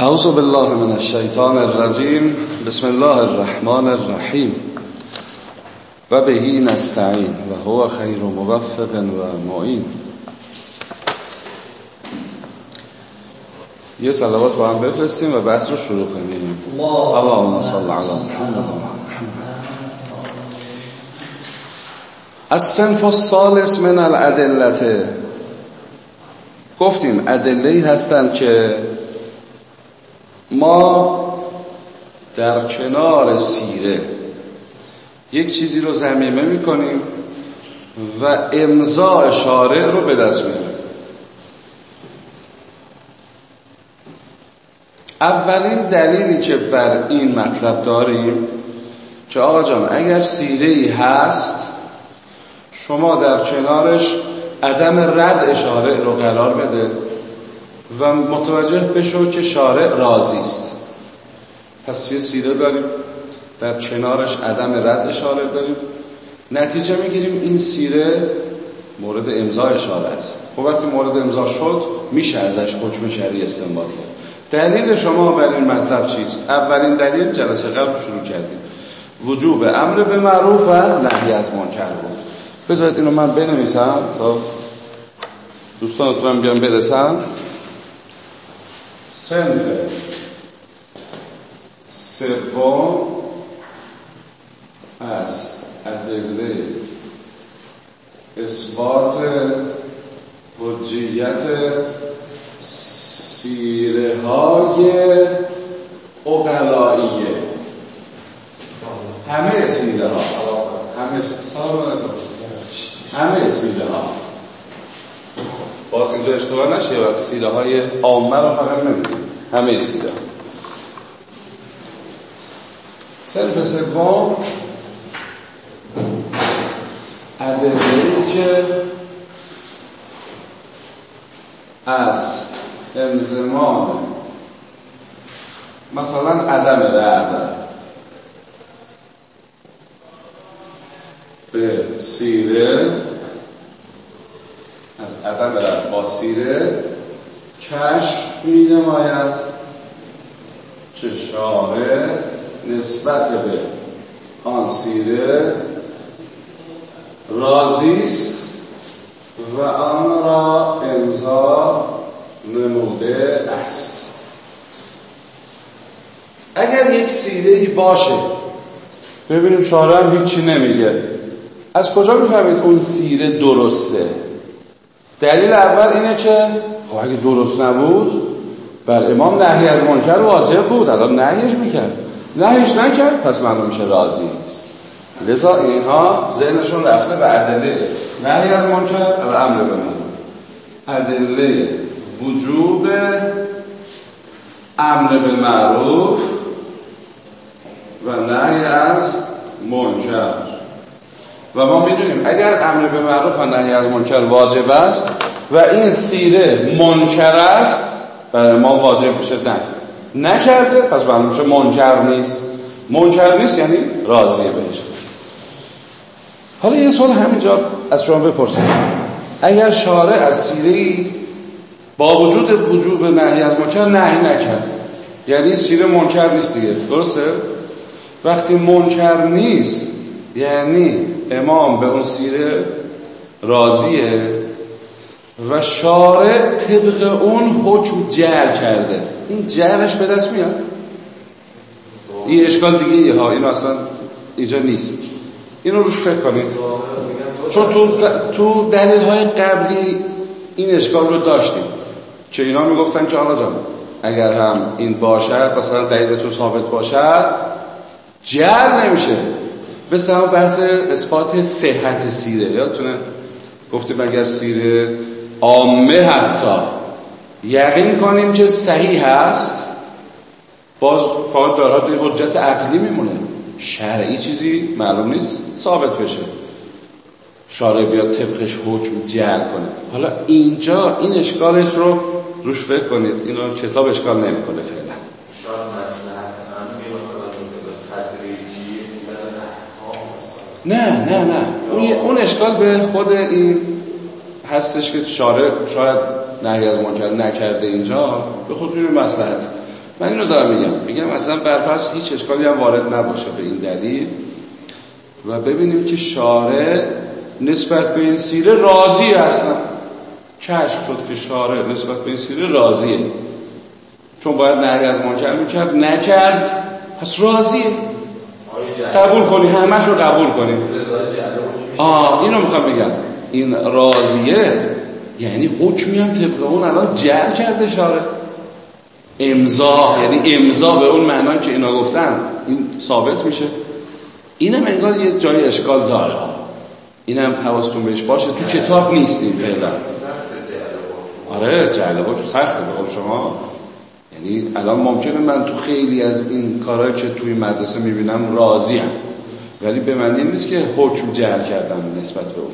اعوذ بالله من الشیطان الرجیم. بسم الله الرحمن الرحیم. و بهی نستعین و هو خیر موفق و معین. یه صلوات با هم بفرستیم و بحث رو شروع کنیم. اللهم صل علی محمد الصنف الثالث من الادلته گفتیم ادله هستند که ما در کنار سیره یک چیزی رو زمیمه می‌کنیم و امضاء شارع رو به دست میاریم اولین دلیلی که بر این مطلب داریم که آقا جان اگر سیره ای هست شما در کنارش عدم رد شارع رو قرار بده. و متوجه بشو که شارع راضی است. پس یه سیره داریم در کنارش عدم رد اشاره داریم. نتیجه می‌گیریم این سیره مورد امضای شارع است. خب وقتی مورد امضا شد میشه ازش حکم شرعی استنباط کرد. دلیل شما بر این مطلب چیست؟ اولین دلیل جلسه قبل شروع کردیم. وجوب امر به معروف و نهی از منکر بود. بذارید اینو من بنویسم تا دوستانتونم بیان برسم سنف سوم از ادله اثبات حجیت سیره های اقلائیه همه سیره ها همه همه سیره ها باز اینجا اشتباه نشه و سیره های عامه رو فقط نمیدیم همه ها سنف سوم ادله که از انزمان مثلا عدم رعد به سیره از عدم رعد با سیره کشف می نماید که نسبت به آن سیره راضی است و آن را امضا نموده است. اگر یک سیره ای باشه ببینیم شارع هم هیچی نمیگه. از کجا می‌فهمید اون سیره درسته؟ دلیل اول اینه که خب اگه درست نبود بر امام نهی از منکر واجب بود الان نهیش می‌کرد. نهیش نکرد پس معلوم میشه راضی نیست. لذا اینها ذهنشون رفته به ادله. نهی از منکر و امر به ادله وجوب امر به معروف و نهی از منکر. و ما می‌دونیم اگر امر به معروف و نهی از منکر واجب است و این سیره منکر است برای ما واجب میشه نه نکرده پس معلوم میشه منکر نیست. منکر نیست یعنی راضیه بهش. حالا یه سوال همینجا از شما بپرسید اگر شارع از سیره با وجود وجوب نهی از منکر نهی نکرد یعنی سیره منکر نیست دیگه درسته؟ وقتی منکر نیست یعنی امام به اون سیره راضیه و شارع طبق اون حکم جعل کرده. این جعلش به دست میاد. این اشکال دیگه یه ها. این اصلا اینجا نیست. اینو روش فکر کنید. چون تو, تو دلیل های قبلی این اشکال رو داشتیم. که اینا می‌گفتن که آقا جان اگر هم این باشد مثلا دلیلتون ثابت باشد جر نمیشه. مثل هم بحث اثبات صحت سیره یادتونه؟ گفتیم اگر سیره عامه حتی یقین کنیم که صحیح هست باز فقط دارد حجت عقلی میمونه. شرعی چیزی معلوم نیست ثابت بشه. شارع بیاد طبقش حکم جعل کنه. حالا اینجا این اشکالش رو روش فکر کنید. اینو کتاب اشکال نمی‌کنه فعلا. نه نه نه. اون, اشکال به خود این هستش که شارع شاید نهی از منکر نکرده اینجا به خود این مسلحت من اینو دارم میگم. میگم اصلا برفرض هیچ اشکالی هم وارد نباشه به این دلیل. و ببینیم که شارع نسبت به این سیره راضی اصلا کشف شد که شارع نسبت به این سیره راضیه. چون باید نهی از منکر می‌کرد نکرد. پس راضیه. قبول کنی. همش رو قبول کنی. آه اینو می‌خوام بگم. این راضیه یعنی حکمی هم طبق اون الان جعل کرده شاره. امضا یعنی امضا به اون معنی که اینا گفتن. این ثابت میشه. اینم انگار یه جای اشکال داره. اینم حواستون بهش باشه. تو کتاب نیست این فعلا آره جعل حکم سخته. به شما یعنی الان ممکنه من تو خیلی از این کارهایی که توی مدرسه می‌بینم راضیم. ولی به معنی نیست که حکم جعل کردم نسبت به اون.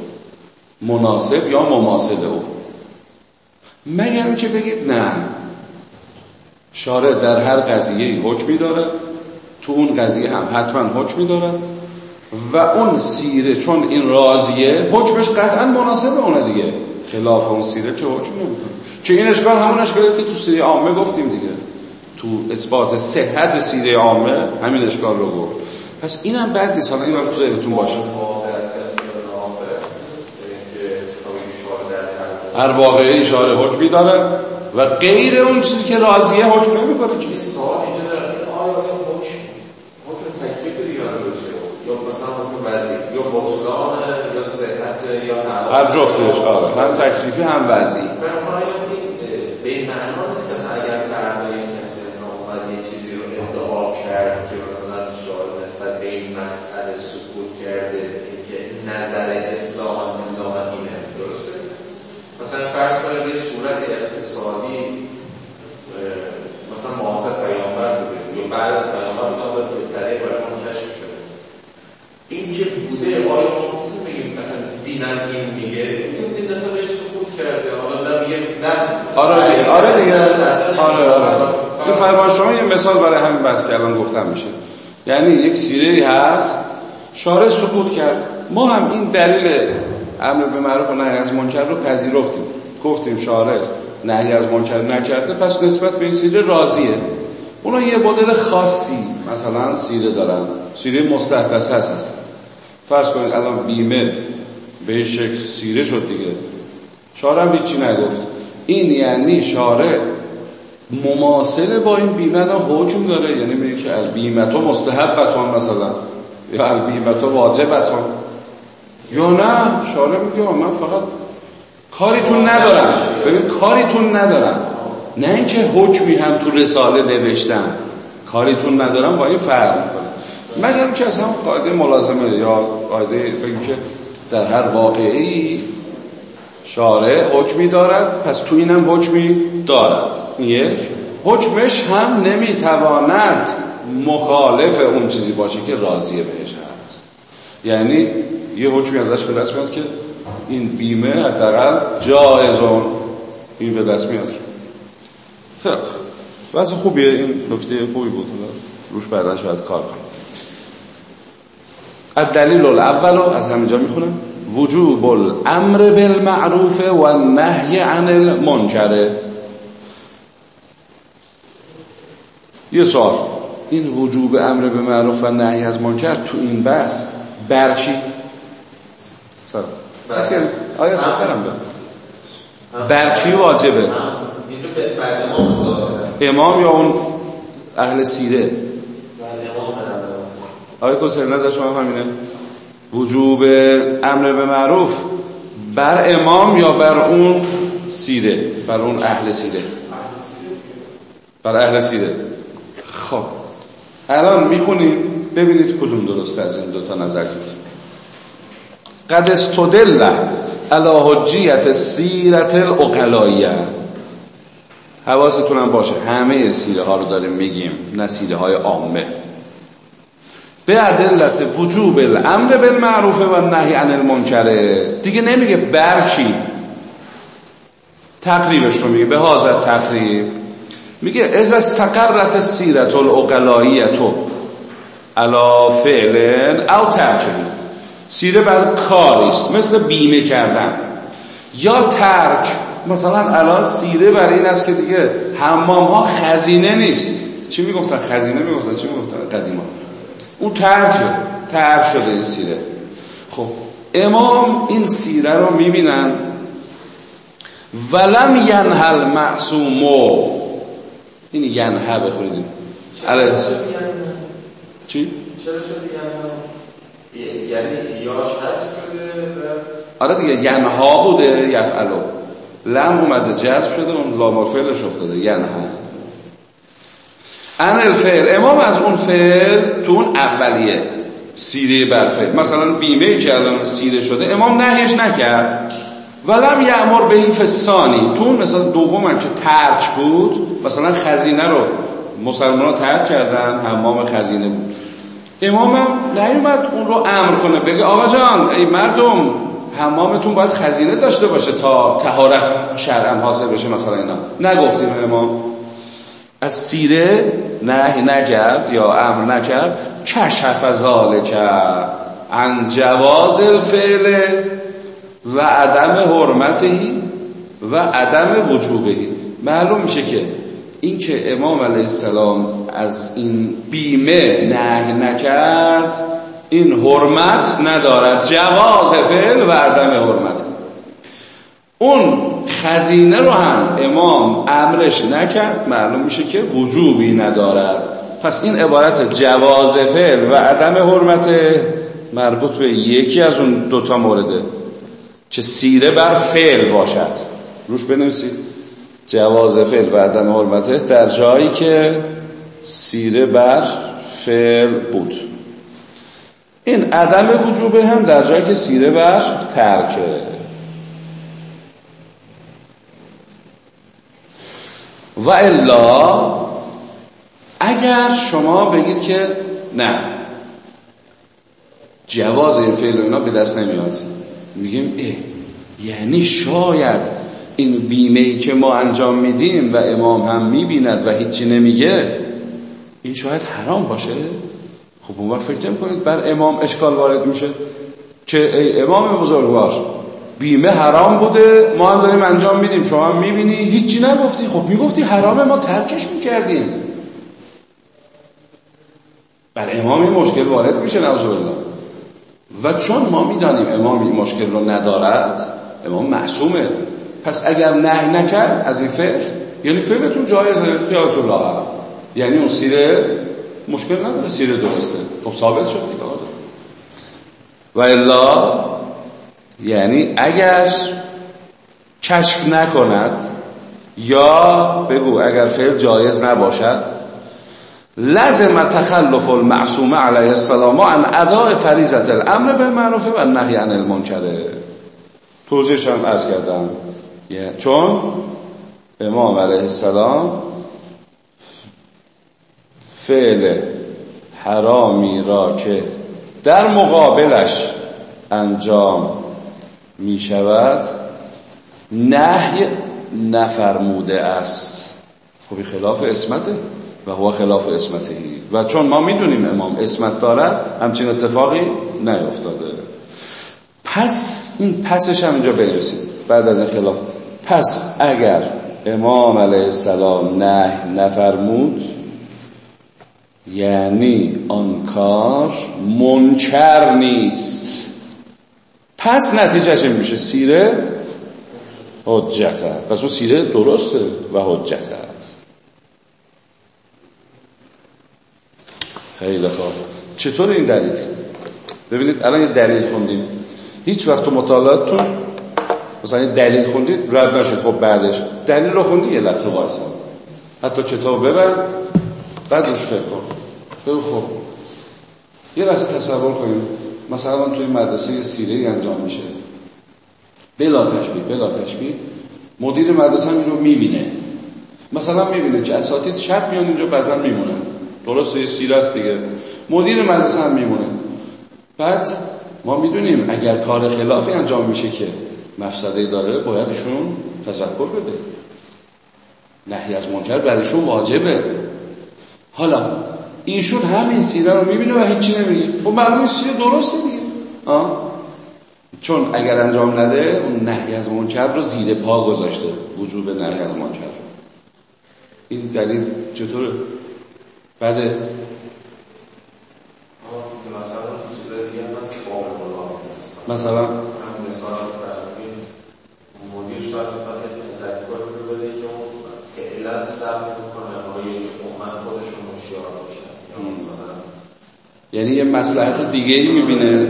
مناسب یا مماثل او مگر که بگید نه. شارع در هر قضیه حکمی داره. تو اون قضیه هم حتما حکمی داره. و اون سیره چون این راضیه حکمش قطعا مناسب اونه دیگه. خلاف اون سیره چه حکم نمی‌کنه. چه این اشکال همون اشکالی که تو سیره عامه گفتیم دیگه. تو اثبات صحت سیره عامه همین اشکال رو گفت پس اینم بد نیست. حالا این تو ذهنتون باشه. هر واقعه اشاره حکمی داره و غیر اون چیزی که راضیه حکم نمی‌کنه چی سوال اینجا داره آیا حکم حکم تکلیف دیگه باشه یا مثلا حکم وضعی یا بطلان یا صحت یا هر جفتش آره. هم تکلیفی هم وضعی. نیست که اگر فردا کسی مثلا اومد یه چیزی رو ادعا کرد که مثلا شاید نسبت به این مسئله سکوت کرده که نظر اصلاح نظام اینه درسته؟ مثلا فرض کنید یه صورت اقتصادی مثلا معاصر پیامبر بوده. یا بعد از پیامبر بوده که طریق برای ما کشف شده. این که بوده آیا ما بگیم مثلا دینم این میگه؟ آره دیگه. آره دیگه. آره آره. این فرمان شما یه مثال برای همین بحث که الان گفتم میشه. یعنی یک سیره هست. شارع سکوت کرد. ما هم این دلیل امر به معروف و نهی از منکر رو پذیرفتیم. گفتیم شارع نهی از منکر نکرده پس نسبت به این سیره راضیه. اونا یه مدل خاصی مثلا سیره دارن. سیره مستحدث هست. هست فرض کنید الان بیمه به این شکل سیره شد دیگه. شارع هم هیچی نگفت. این یعنی شارع مماثل با این بیمه حکم داره. یعنی میگه که البیمتو مستحبتون مثلا. یا البیمتو واجبتون یا نه؟ شارع میگه من فقط کاریتون ندارم. ببین کاریتون ندارم. نه اینکه حکمی هم تو رساله نوشتم. کاریتون ندارم با این فرق می‌کنه. مگر که از هم قاعده ملازمه یا قاعده بگیم که در هر واقعی شارع حکمی دارد پس تو اینم حکمی دارد. یک. حکمش هم نمی‌تواند مخالف اون چیزی باشه که راضیه بهش هست. یعنی یه حکمی ازش به دست میاد که این بیمه حداقل جایزون این به دست میاد. خیلی واسه خوبیه. این نکته خوبی بود. روش بعدا شاید کار کنم الدلیل الاول از همینجا می‌خونم. وجوب الامر بالمعروف و النهی عن المنکر. یه سوال این وجوب امر به معروف و نهی از منکر تو این بحث برچی سلام. بس که آیا سفرم دارم برچی واجبه. امام یا اون اهل سیره؟ آیا کسر نظر شما همینه؟ وجوب امر به معروف بر امام یا بر اون سیره بر اون اهل سیره؟ بر اهل سیره. خب. الان می‌خونیم ببینید کدوم درست از این دوتا نظر کنید قد استدل علی حجیت سیرت الاقلاییه حواستون باشه. همه سیره ها رو داریم میگیم نه سیره های عامه. به عدلت وجوب الامر بالمعروف و نهی عن المنکره دیگه نمیگه برچی. تقریبش رو میگه به حاضر تقریب. میگه از استقرت سیرت الاقلاییتو علا فعل او ترکه سیره بر کاریست مثل بیمه کردن. یا ترک مثلا الان سیره بر این است که دیگه حمام ها خزینه نیست. چی می‌گفتن؟ خزینه می‌گفتن. چی می‌گفتن؟ قدیما. اون ترک شد ترک شده این سیره. خب امام این سیره رو می‌بینن. ولم ینهل معصومو این ینه بخوریدیم آره چی؟ چرا شد یعنی یاش شده آره دیگه ینها بوده یفعلو. لم اومده جذب شده اون لام فعلش افتاده ینها. ان الفعل امام از اون فعل تو اون اولیه. سیره بر فعل. مثلا بیمه که الان سیره شده امام نهیش نکرد. ولم یعمر به این فسانی. تو اون مثلا دوم هم که ترک بود مثلا خزینه رو مسلمان ترک کردن حمام خزینه بود. امام هم نیومد اون رو امر کنه. بگه آقا جان ای مردم حمامتون باید خزینه داشته باشه تا تهارت شرعا حاصل بشه مثلا اینا. نگفتیم امام. از سیره نه نکرد یا امر نکرد کشف ذالک عن جواز الفعل و عدم حرمتهی و عدم وجوبهی معلوم میشه که این که امام علیه السلام از این بیمه نه نکرد این حرمت ندارد. جواز فعل و عدم حرمت. اون خزینه رو هم امام امرش نکرد معلوم میشه که وجوبی ندارد. پس این عبارت جواز فعل و عدم حرمت مربوط به یکی از اون دوتا مورده. که سیره بر فعل باشد. روش بنویسید. جواز فعل و عدم حرمته در جایی که سیره بر فعل بود. این عدم وجوبه هم در جایی که سیره بر ترکه. و الا اگر شما بگید که نه. جواز این فعل و اینا به دست نمیاد. میگیم اه یعنی شاید این بیمه ای که ما انجام میدیم و امام هم می‌بیند و هیچی نمیگه این شاید حرام باشه. خب اون وقت فکر کنید بر امام اشکال وارد میشه؟ که ای امام بزرگوار بیمه حرام بوده ما هم داریم انجام میدیم. شما هم می‌بینی؟ هیچی نگفتی. خب می‌گفتی حرامه ما ترکش می‌کردیم. بر امام این مشکل وارد میشه نعوذ بالله. و چون ما می‌دانیم امام این مشکل رو ندارد امام معصومه. پس اگر نه نکرد از این فعل یعنی فعلتون جایزه خیالت الله یعنی اون سیره مشکل نداره سیره درسته. خب ثابت شد دیگه و الا یعنی اگر کشف نکند یا بگو اگر فعل جایز نباشد لازم تخلف المعصوم علیه السلام عن اداء فریضه الامر بالمعروف و النهی عن المنکر. توضیحش هم عرض کردم. چون امام علیه السلام فعل حرامی را که در مقابلش انجام می شود نهی نفرموده است. خب خلاف اسمته و هو خلاف اسمتهی و چون ما می‌دونیم امام اسمت دارد همچین اتفاقی نیفتاده. پس این پسش هم اینجا بنویسید. بعد از این خلاف پس اگر امام علیه السلام نه نفرمود یعنی آن کار منکر نیست. پس نتیجهش میشه؟ سیره حجت پس اون سیره درسته و حجت است. خیلی خوب. چطور این دلیل؟ ببینید الان یه دلیل خوندیم. هیچ وقت تو مطالعاتتون مثلا یه دلیل خوندید رد نشد خب بعدش. دلیل رو خوندی یه لحظه وایسا. حتی کتاب ببر بعد روش فکر کن. خب یه لحظه تصور کنیم. مثلا توی مدرسه سیره انجام میشه. بلا تشبیه بلا تشبیه. مدیر مدرسه هم این رو می‌بینه. مثلا می‌بینه که اساتید شب میان اینجا بعضا میمونه. درسته یه سیره است دیگه. مدیر مدرسه هم میمونه. بعد ما می‌دونیم اگر کار خلافی انجام میشه که مفسده داره باید ایشون تذکر بده. نهی از منکر برایشون واجبه. حالا ایشون همین سیره رو می‌بینه و هیچی نمیگه. خب معلومه سیره درسته دیگه. آه؟ چون اگر انجام نده اون نهی از منکر رو زیر پا گذاشته. وجوب نهی از منکر. این دلیل چطوره؟ بده مثلا هم مثال مدیر شاید بخواد تذکر بده که اون فعلا صبر می‌کنه آقای امت خودشون مشیار باشن یا مثلا یعنی یه مسلحت دیگه ای می‌بینه.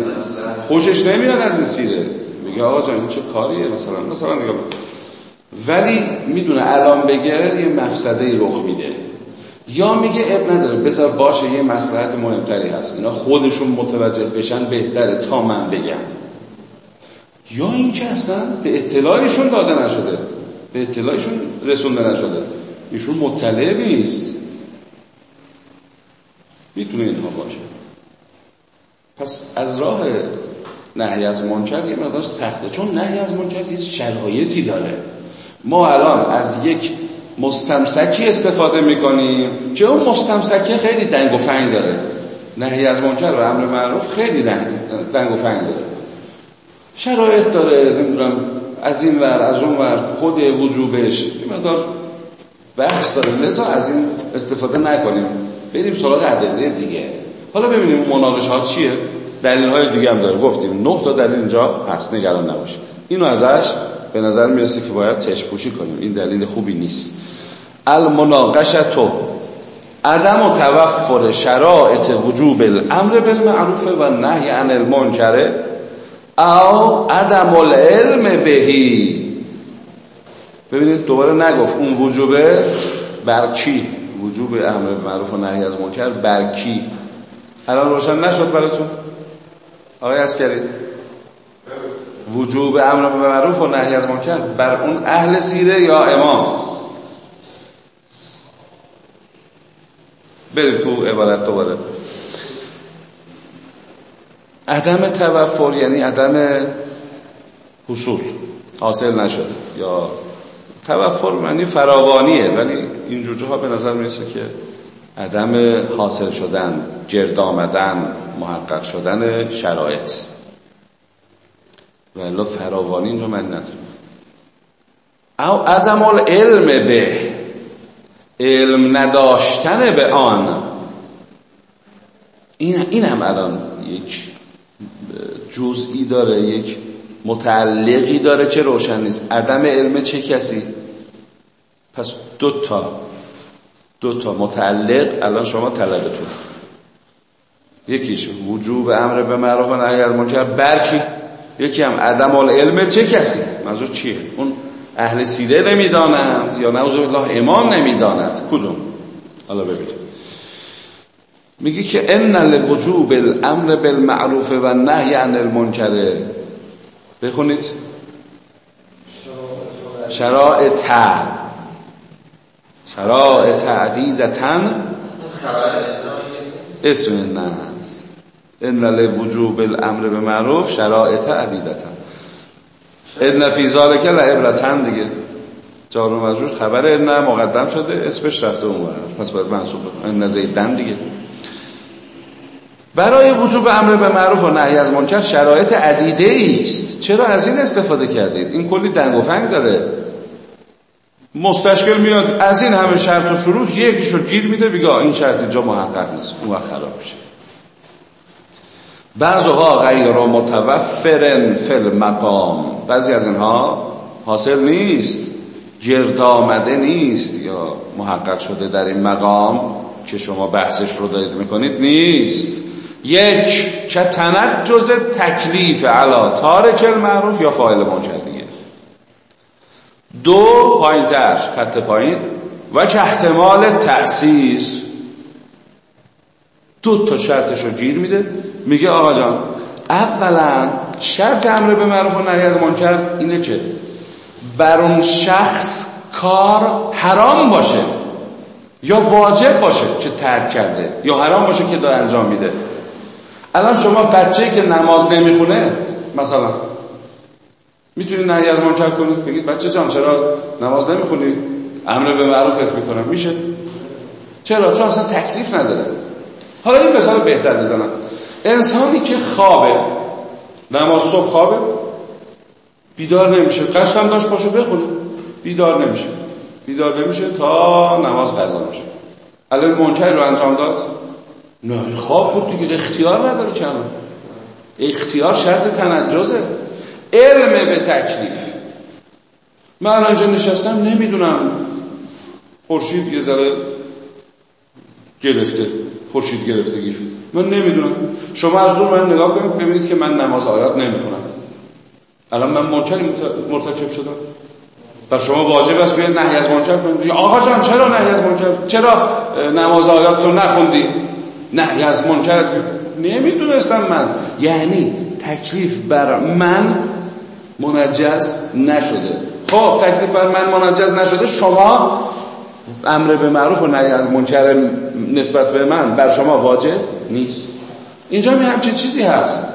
خوشش نمیاد از این سیره. میگه آقا جان چه کاریه؟ مثلا مثلا نگاه ولی می‌دونه الان بگه یه مفسده رخ میده. یا میگه اب نداره بذار باشه یه مسلحت مهمتری هست. اینا خودشون متوجه بشن بهتره تا من بگم. یا این که اصلا به اطلاعشون داده نشده. به اطلاعشون رسونده نشده. ایشون مطلع نیست. می‌تونه اینها باشه. پس از راه نهی از منکر یه مقدار سخته چون نهی از منکر یه شرایطی داره. ما الان از یک مستمسکی استفاده می‌کنیم که اون مستمسکی خیلی دنگ و فنگ داره. نهی از منکر و امر معروف خیلی دنگ و فنگ داره. شرایط داره نمی‌دونم از این ور از اون ور خود وجوبش. این مقدار بحث داره. لذا از این استفاده نکنیم. بریم سراغ ادله دیگه. حالا ببینیم اون مناقشه ها چیه. دلیل های دیگه هم داره. گفتیم نه تا دلیل اینجا هست نگران نباشید. اینو ازش به نظر می‌رسه که باید چشم پوشی کنیم. این دلیل خوبی نیست. المناقشه عدم و توفر شرائط وجوب الامر بالمعروف و نهی عن المنکر او عدم العلم بهی. ببینید دوباره نگفت اون وجوبه بر کی وجوب امر معروف و نهی از منکر بر کی؟ الان روشن نشد براتون. آقای اسکری وجوب امر معروف و نهی از منکر بر اون اهل سیره یا امام؟ بریم تو عبارت دوباره. عدم توفر یعنی عدم حصول. حاصل نشده یا توفر معنی فراوانیه ولی این جوجه ها به نظر می‌رسه که عدم حاصل شدن جرد آمدن محقق شدن شرایط. ولی فراوانی اینجا من ندارم. او عدم العلم به علم نداشتن به آن. این, این هم الان یک جزئی داره یک متعلقی داره که روشن نیست. عدم علم چه کسی؟ پس دو تا دو تا متعلق الان شما طلبتون. یکیش وجوب امر به معروف و نهی از منکر. برچی؟ یکی هم عدم العلم چه کسی؟ منظور چیه؟ اون اهل سیره نمی‌دانند یا نعوذ بالله امام نمی‌داند. کدوم؟ حالا ببینید میگه که ان لوجوب الامر بالمعروف و نهی عن المنکر. بخونید. شرائط شرائط عدیدتن اسم الناس ان لوجوب الامر بالمعروف شرائط عدیدتن ان فی ذلک لعبرتن دیگه. جار و مجرور خبر ان مقدم شده اسمش رفته اون پس باید منصوب ان زیدن دیگه. برای وجوب امر به معروف و نهی از منکر شرایط عدیده است. چرا از این استفاده کردید؟ این کلی دنگ و فنگ داره. مستشکل میاد. از این همه شرط و شروع یکیشو گیر میده بگه این شرط اینجا محقق نیست. اون وقت خراب میشه. بعضها غیر متوفرن فل مقام بعضی از اینها حاصل نیست. گرد آمده نیست یا محقق شده در این مقام که شما بحثش رو دارید می‌کنید نیست. یک که تنجز تکلیف علا تارک المعروف یا منکر دیگه دو پایین تر خط پایین. و که احتمال تأثیر. دو تا شرطش رو گیر میده. میگه آقا جان اولا شرط امر به معروف و نهی از منکر اینه که بر اون شخص کار حرام باشه یا واجب باشه که ترک کرده یا حرام باشه که داره انجام میده. الان شما بچه که نماز نمی‌خونه مثلا می‌تونی نهی از منکر کنید بگید بچه جان چرا نماز نمی‌خونی؟ امر به معروفت می‌کنم. میشه؟ چرا؟ چون اصلا تکلیف نداره. حالا این مثال بهتر بزنم. انسانی که خوابه نماز صبح خوابه بیدار نمیشه. قصد داشت باشو بخونه. بیدار نمیشه. بیدار نمیشه تا نماز قضا میشه. الان منکر رو انجام داد؟ نه خواب بود دیگه. اختیار نداره چند اختیار شرط تنجزه. علم به تکلیف. من اینجا نشستم نمی‌دونم. خورشید یه ذره گرفته خورشید گرفتگی من نمی‌دونم. شما از دور من نگاه کنید ببینید که من نماز آیات نمی‌خونم. الان من منکری مرتکب شدم. بر شما واجب است بیاید نهی از منکر کنید. آقا جان چرا نهی از منکر؟ چرا نماز آیات رو نخوندی؟ نهی از منکر نمی‌دونستم من. یعنی تکلیف بر من منجز نشده. خب تکلیف بر من منجز نشده. شما امر به معروف و نهی از منکر نسبت به من بر شما واجب نیست. اینجا می همچین چیزی هست.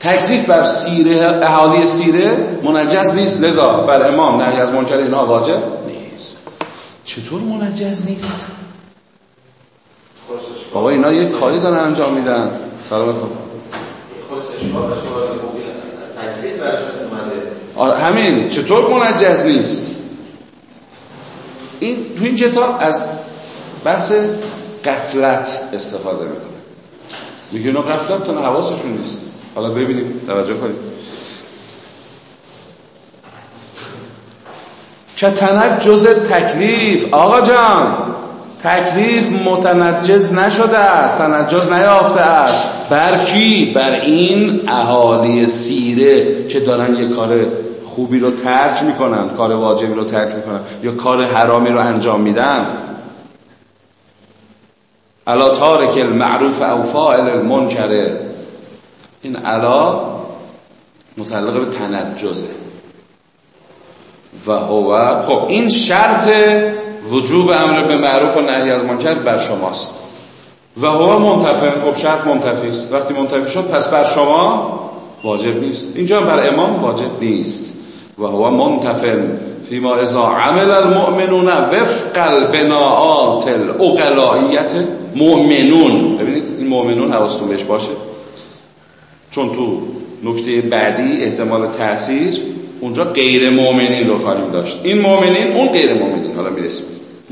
تکلیف بر سیره اهالی سیره منجز نیست. لذا بر امام نهی از منکر اینا واجب نیست. چطور منجز نیست؟ بابا اینا یه کاری دارن انجام میدن. سلام آره همین چطور منجز نیست؟ این تو این کتاب از بحث قفلت استفاده می‌کنه. میگه اینا قفلت تون حواسشون نیست. حالا ببینیم توجه کنیم. که تنجز تکلیف. آقا جان تکلیف متنجز نشده است تنجز نیافته است. بر کی؟ بر این اهالی سیره که دارن یه کار خوبی رو ترک می‌کنن کار واجبی رو ترک می‌کنن یا کار حرامی رو انجام میدن. الا تارک المعروف او فاعل المنکره این علا متعلق به تنجزه. و هو خب این شرط وجوب امر به معروف و نهی از منکر بر شماست. و هو منتفع خب شرط منتفی است. وقتی منتفی شد پس بر شما واجب نیست. اینجا بر امام واجب نیست. و هو منتفع فيما اذا عمل المؤمنون وفق البناءات الاقلائیت مؤمنون. ببینید این مؤمنون حواستون بهش باشه. چون تو نکته بعدی احتمال تاثیر اونجا غیر مؤمنین رو خواهیم داشت. این مؤمنین اون غیر مؤمنین. حالا می‌رسیم.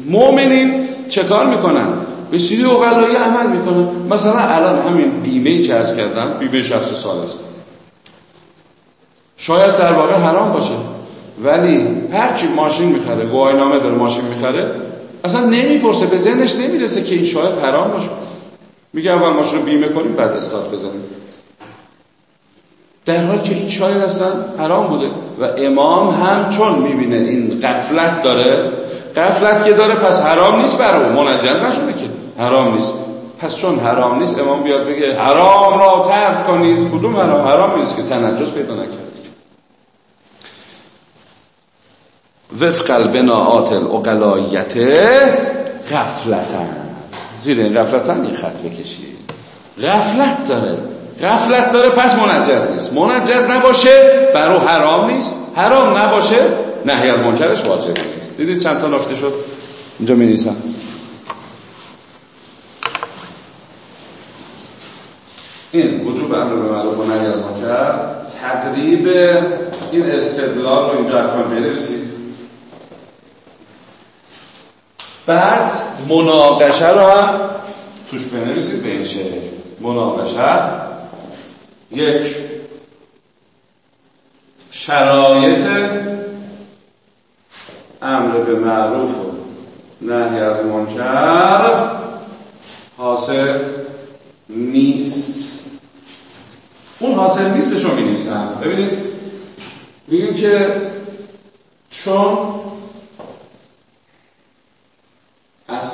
مؤمنین چه کار می‌کنن؟ به سری اقلایی عمل می‌کنن. مثلا الان همین بیمه که از کردن بیمه شخص سال است شاید در واقع حرام باشه. ولی هرچی ماشین می‌خره گواهینامه داره ماشین می‌خره اصلا نمی‌پرسه به ذهنش نمی‌رسه که این شاید حرام باشه. میگه اول ماشین رو بیمه کنیم بعد استاد بزنیم. در حالی که این شاید اصلا حرام بوده و امام هم چون می‌بینه این قفلت داره قفلت که داره پس حرام نیست برای منجز نشده که حرام نیست. پس چون حرام نیست امام بیاد بگه حرام را ترک کنید. کدوم حرام؟ حرام نیست که تنجز پیدا نکرد. وفق البناعات الاقلایت غفلتن زیر این غفلتن یه خط بکشید غفلت داره. غفلت داره پس منجز نیست. منجز نباشه برو حرام نیست. حرام نباشه نهی از منکرش واجب نیست دیدید چند تا نکته شد؟ اینجا می نیسم این وجوب امر به معروف و نهی از منکر تدریب این استدلال رو اینجا حتما بنویسید بعد مناقشه رو هم توش بنویسید به این شکل. مناقشه. یک. شرایط امر به معروف و نهی از منکر حاصل نیست. اون حاصل نیستش رو می ببینید میگیم که چون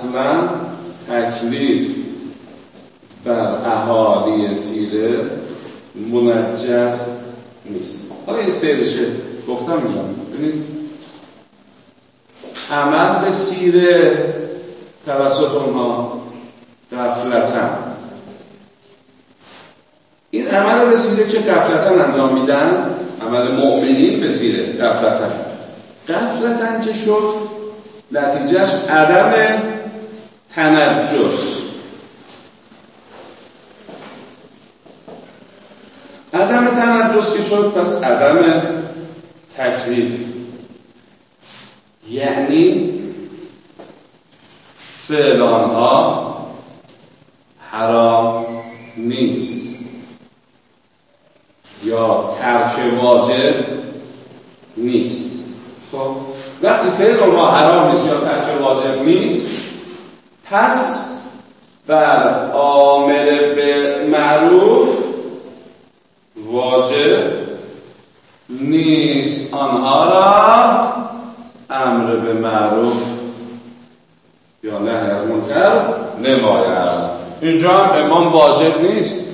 اصلا تکلیف بر اهالی سیره منجز نیست. حالا این سیرشه گفتم میگم عمل به سیره توسط اونها قفلتن این عمل به سیره که قفلتن انجام میدن؟ عمل مؤمنین به سیره قفلتن قفلتن که شد؟ نتیجهش عدم تنجس. عدم تنجس که شد پس عدم تکلیف. یعنی فعل آنها حرام نیست. یا ترک واجب نیست. خب وقتی فعل ما حرام نیست یا ترک واجب نیست پس بر آمر به معروف واجب نیست. آنها را امر به معروف یا نه از منکر نماید. اینجا هم امام واجب نیست.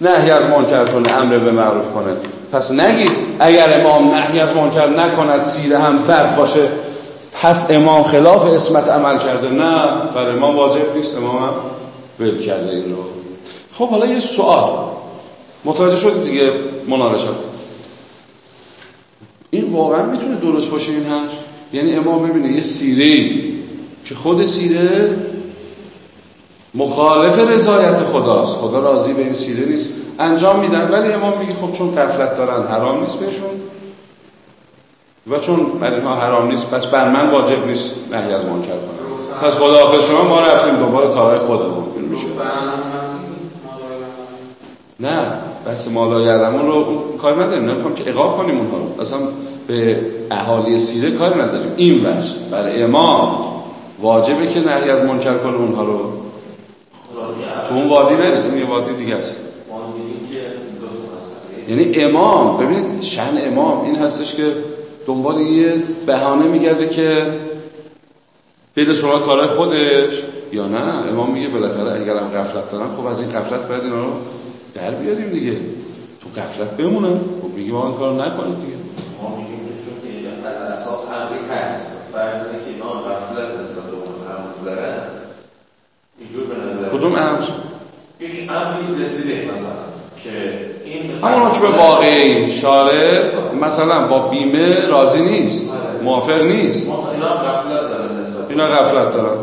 نهی از منکر کنه امر به معروف کنه. پس نگید اگر امام نهی از منکر نکند سیره هم بد باشه. پس امام خلاف اسمت عمل کرده. نه بر امام واجب نیست. امام هم ول کرده این رو. خب حالا یه سوال. متوجه شد دیگه مناقشه. این واقعا می‌تونه درست باشه این هش یعنی امام ببینه یه سیره که خود سیره مخالف رضایت خداست. خدا راضی به این سیره نیست. انجام میدن ولی امام میگه خب چون قفلت دارن حرام نیست بهشون. و چون بر اینها حرام نیست پس بر من واجب نیست نهی از منکر کنم. پس خدا شما ما رفتیم دوباره کارهای خودمون. میشه. نه بحث مالا یعلمون رو کار نداریم. نمی‌خوام که اقاب کنیم اونها رو. اصلا به اهالی سیره کار نداریم. این وجه برای امام واجبه که نهی از منکر کنه اونها رو. تو اون وادی نرید اون یه وادی دیگه است. یعنی امام ببینید شن امام این هستش که دنبال یه بهانه میگرده که بده شما کارهای خودش یا نه؟ امام میگه بالاخره اگرم غفلت دارن خب از این غفلت باید اینا رو در بیاریم دیگه. تو غفلت بمونن. خب میگه ما این کارو نکنید دیگه ما میگیم که چون که از اساس امری هست فرض که اینا غفلت نسبت به اون امر دارن اینجور به نظر کدوم امر یک امری رسیده مثلا که این اما که به واقعی. شاره مثلا با بیمه راضی نیست. موافق نیست. اینا غفلت دارن.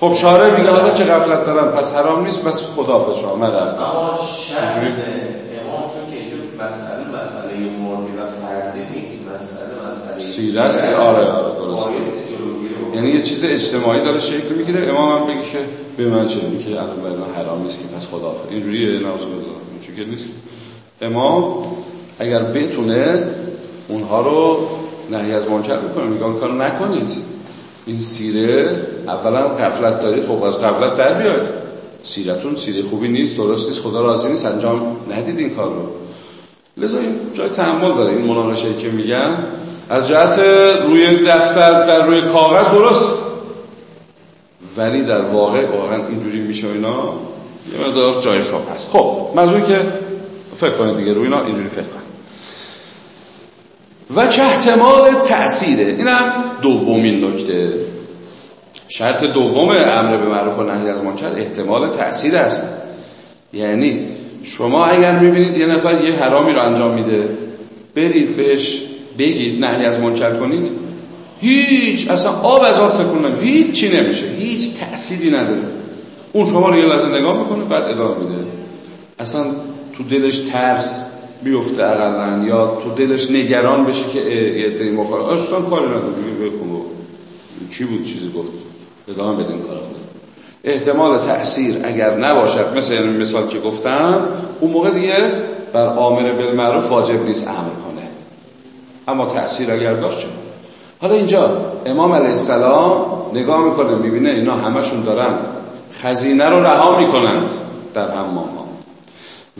خب شاره میگه حالا چه غفلت دارن؟ پس حرام نیست پس خداحافظ شما. من رفتم. اما شأن امام چون که اینجا مسئله مسئله مردی و فردی نیست. مسئله مسئله سیره است آره درست بایستی جلوگیری رو یعنی یه چیز اجتماعی داره شکل می‌گیره. امام هم بگه که به من چه میگه؟ که الان برای حرام نیست که پس خدا اینجوریه نعوذ بالله اینجوری نیست. امام اگر بتونه اونها رو نهی از منکر می‌کنه میگه اون کارو نکنید. این سیره اولا قفلت دارید. خب از قفلت در بیاید. سیرتون سیره خوبی نیست درست نیست خدا راضی نیست انجام ندید این کار رو. لذا این جای تحمل داره. این مناقشه که میگن از جهت روی دفتر در روی کاغذ درست. ولی در واقع واقعا اینجوری میشه اینا. یه مقدار جای شما هست. خب منظور که فکر کنید دیگه روی اینا اینجوری فکر کنید. و چه احتمال تأثیره. این هم دومین نکته. شرط دوم امر به معروف و نهی از منکر احتمال تأثیر است. یعنی شما اگر می‌بینید یه نفر یه حرامی رو انجام میده برید بهش بگید نهی از منکر کنید هیچ اصلا آب از آب تکون نمیشه هیچ چی نمیشه هیچ تأثیری نداره. اون شما رو یه لحظه نگاه می‌کنه بعد ادامه میده. اصلا تو دلش ترس بیفته اقلا یا تو دلش نگران بشه که یه دی مخالف اصلا کاری نداره. چی بود چیزی گفت؟ ادامه بدیم کار خود احتمال تأثیر اگر نباشد مثل این مثال که گفتم اون موقع دیگه بر آمر بالمعروف واجب نیست امر کنه. اما تأثیر اگر داشت حالا اینجا امام علیه السلام نگاه می‌کنه می‌بینه اینا همشون دارن خزینه رو رها می‌کنند در حمام.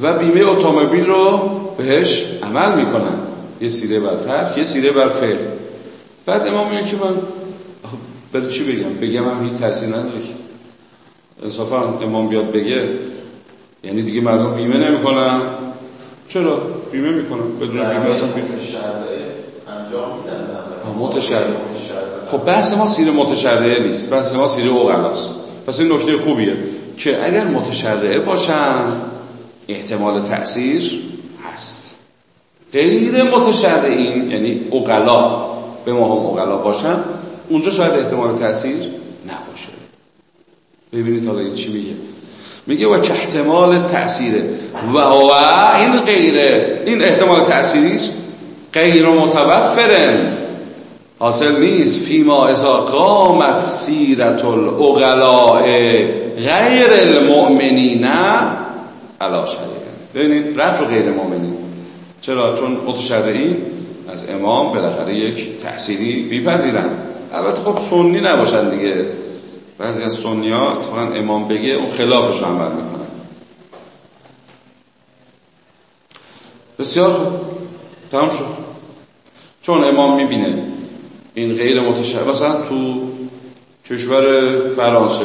و بیمه اتومبیل رو بهش عمل می‌کنن. یه سیره بر ترک یه سیره بر فعل. بعد امام میگه که من برای چی بگم؟ بگم هم هیچ تاثیر نداره انصافا امام بیاد بگه یعنی دیگه مردم بیمه نمی‌کنن. چرا؟ بیمه می‌کنن. بدون بیمه اصلا بیمه انجام میدن متشرع خب بحث ما سیره متشرعه نیست. بحث ما سیره اوغلاست. پس این نکته خوبیه که اگر متشرعه باشن احتمال تأثیر هست. غیر متشرعین یعنی اقلا به ما هم اقلا باشن اونجا شاید احتمال تأثیر نباشه. ببینید حالا این چی میگه. میگه و که احتمال تأثیره و این غیره. این احتمال تأثیری غیر متوفرن. حاصل نیست. فیما ازا قامت سیرت الاغلاء. غیر المؤمنین علا شریعه ببینید رو غیر مؤمنین چرا؟ چون متشرعین از امام بالاخره یک تحصیلی بیپذیرن البته خب سنی نباشن دیگه. بعضی از سنی ها امام بگه اون خلافش عمل می‌کنن بسیار خوب. تمام شد. چون امام می‌بینه این غیر متشرع. مثلا تو کشور فرانسه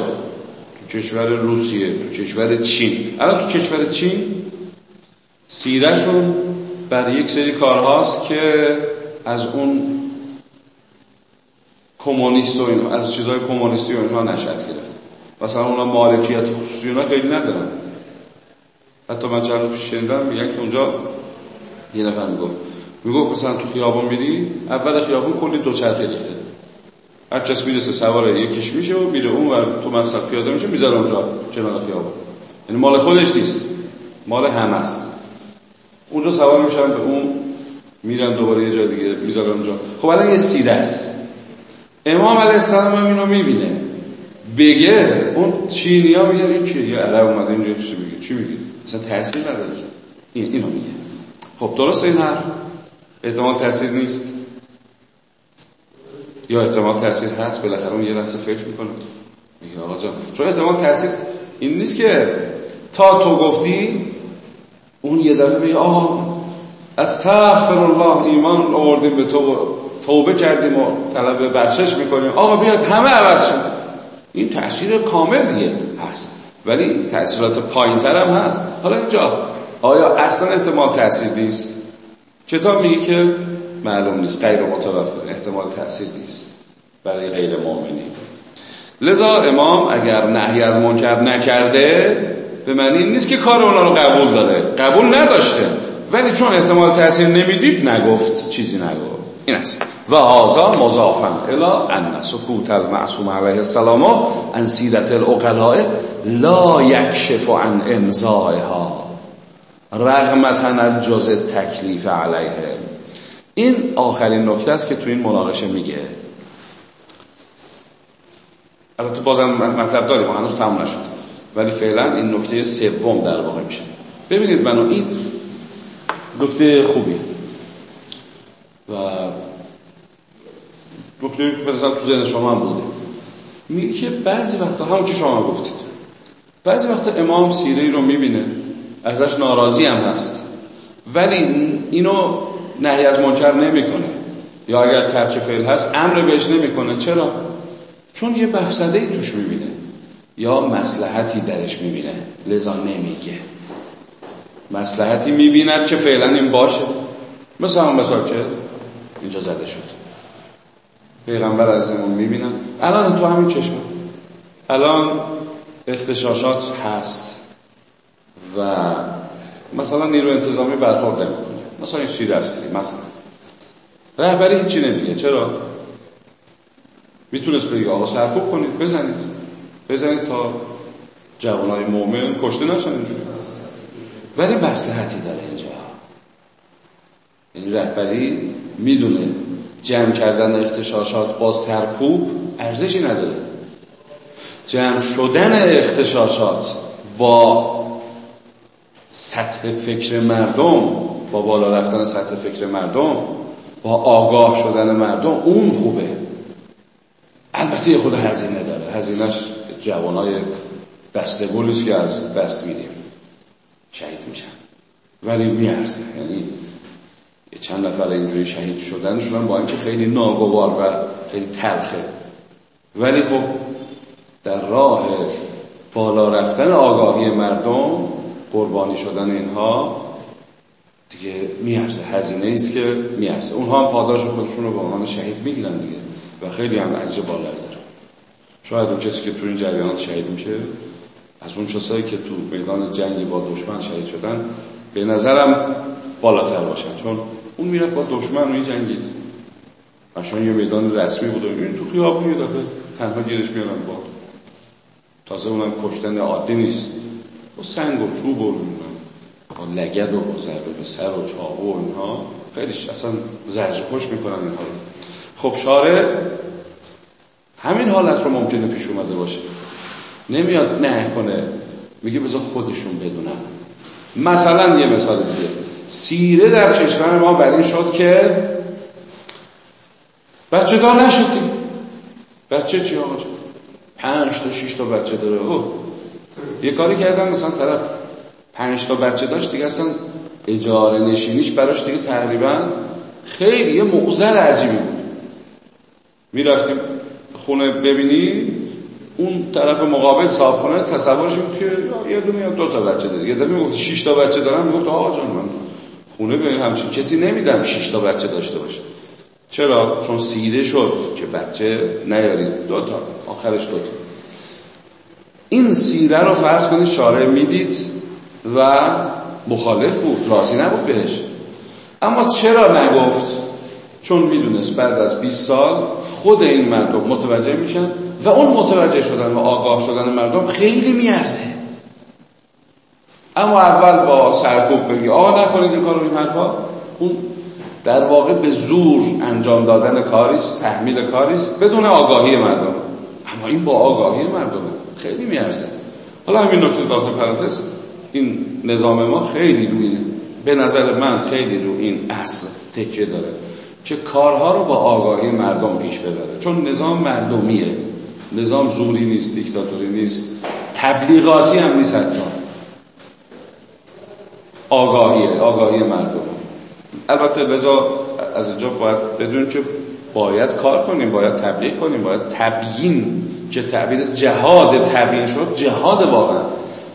کشور روسیه کشور چین. الان تو کشور چین سیرشون بر یک سری کارهاست که از اون کمونیست و این از چیزهای کمونیستی و اینها نشأت گرفته. مثلا اونا مالکیت خصوصی اونا خیلی ندارن. حتی من چند پیش شنیدم میگن که اونجا یه نفر می‌گفت می‌گفت مثلا تو خیابون میری اول خیابون کلی دو چرخه ریخته. هر کس می‌رسه سوار یکیش میشه و میره اون و تو منصب پیاده میشه می‌ذاره اونجا کنار خیابون. یعنی مال خودش نیست مال همه است. اونجا سوار میشن به اون میرن دوباره یه جای دیگه می‌ذارن اونجا. خب الان یه سیده است. امام علیه السلام هم اینو می‌بینه. بگه اون چینی ها میگن این چیه یه عرب اومده اینجا چی میگه؟ چی میگه؟ مثلا تاثیر نداره این اینو میگه. خب درست این هر احتمال تاثیر نیست. یا احتمال تاثیر هست؟ بالاخره اون یه لحظه فکر می‌کنه. میگه آقا جان چون احتمال تاثیر این نیست که تا تو گفتی اون یه دفعه میگه آقا استغفر الله ایمان آوردیم به تو توبه کردیم و طلب بخشش می‌کنیم. آقا بیاد همه عوض شد. این تاثیر کامل دیگه هست. ولی تاثیرات پایین هم هست. حالا اینجا آیا اصلا احتمال تاثیر نیست؟ کتاب میگه که معلوم نیست. غیر متوفر احتمال تاثیر نیست. برای غیر مؤمنین لذا امام اگر نهی از منکر نکرده به معنی نیست که کار اونا رو قبول داره. قبول نداشته. ولی چون احتمال تاثیر نمی‌دید نگفت. چیزی نگفت. این است. و هازا مضافا الا ان سکوت المعصوم علیه السلام ان سیرت الاقلاء لا یکشف عن امضائها. رغم تنجز تکلیف علیه این آخرین نکته است که تو این مناقشه میگه. البته بازم مطلب داریم هنوز تموم نشد. ولی فعلا این نکته سوم در واقع میشه. ببینید منو این نکته خوبی. و نکته مثلا تو ذهن شما هم بوده. میگه که بعضی وقتا همون که شما گفتید. بعضی وقتا امام سیره رو می‌بینه ازش ناراضی هم هست. ولی اینو نهی از منکر نمی‌کنه. یا اگر ترک فعل هست امر بهش نمی‌کنه. چرا؟ چون یه مفسده ای توش می‌بینه. یا مسلحتی درش می‌بینه. لذا نمیگه. مسلحتی می‌بیند که فعلا این باشه. مثل همون مثال که اینجا زده شد. پیغمبر از اینمون می‌بینم الان تو همین چشم الان اختشاشات هست. و مثلا نیرو انتظامی برخورد نمی‌کنه. مثلا این شیر مثلا. رهبری هیچی نمیگه. چرا؟ می‌تونست بگه آقا سرکوب کنید بزنید. بزنید تا جوانای مؤمن کشته نشن اینجوری. ولی مسلحتی داره اینجا. این رهبری می‌دونه جمع کردن اختشاشات با سرکوب ارزشی نداره. جمع شدن اختشاشات با سطح فکر مردم با بالا رفتن سطح فکر مردم با آگاه شدن مردم اون خوبه. البته یه خود هزینه داره. هزینهش جوانای دستگولیست که از دست میدیم. شهید میشن. ولی میارزه. یعنی چند نفر اینجوری شهید شدن با اینکه خیلی ناگوار و خیلی تلخه. ولی خب در راه بالا رفتن آگاهی مردم قربانی شدن اینها دیگه میارزه. هزینه است که میارزه. اونها هم پاداش خودشون رو به عنوان شهید می‌گیرن دیگه و خیلی هم اجر بالایی داره. شاید اون کسی که تو این جریانات شهید میشه از اون کسایی که تو میدان جنگی با دشمن شهید شدن به نظرم بالاتر باشن. چون اون میره با دشمن روی جنگید. عشان یه میدان رسمی بود این تو خیابون یه دفعه تنها گیرش میارن با. تازه اونم کشتن عادی نیست. با سنگ و چوب و لگد و ضربه به سر و چاقو و اینها. خیلی اصلا زرج خوش می‌کنن اینها خب شارع همین حالت رو ممکنه پیش اومده باشه. نمیاد نه کنه. میگه بذار خودشون بدونن. مثلا یه مثال دیگه. سیره در کشور ما بر این شد که بچه دار نشد بچه چی آقا پنج تا شیش تا بچه داره. او یه کاری کردم مثلا طرف پنج تا بچه داشت دیگه اصلا اجاره نشینیش براش دیگه تقریبا خیلی یه موزر عجیبی بود. می‌رفتیم خونه ببینی اون طرف مقابل صاحب خونه تصورش که یه دونه دو تا بچه داره. یه دفعه می‌گفت 6 تا بچه دارم می‌گفت آقا جان من خونه به همچین کسی نمیدم 6 تا بچه داشته باشه. چرا؟ چون سیره شد که بچه نیارید. دو تا آخرش دو تا. این سیره رو فرض کنید شارع می‌دید. و مخالف بود راضی نبود بهش. اما چرا نگفت؟ چون می‌دونست بعد از 20 سال خود این مردم متوجه میشن و اون متوجه شدن و آگاه شدن مردم خیلی میارزه. اما اول با سرکوب بگی آقا نکنید این کار رو این حرفا. اون در واقع به زور انجام دادن کاریست تحمیل کاریست بدون آگاهی مردم. اما این با آگاهی مردمه. خیلی میارزه. حالا همین نکته داخل پرانتز. این نظام ما خیلی روی اینه. به نظر من خیلی رو این اصل تکیه داره. که کارها رو با آگاهی مردم پیش ببره. چون نظام مردمیه. نظام زوری نیست دیکتاتوری نیست. تبلیغاتی هم نیست حتی. آگاهیه آگاهی مردم. البته لذا از اینجا باید بدونیم که باید کار کنیم باید تبلیغ کنیم باید تبیین که تعبیر جهاد تبیین شد جهاد واقعا.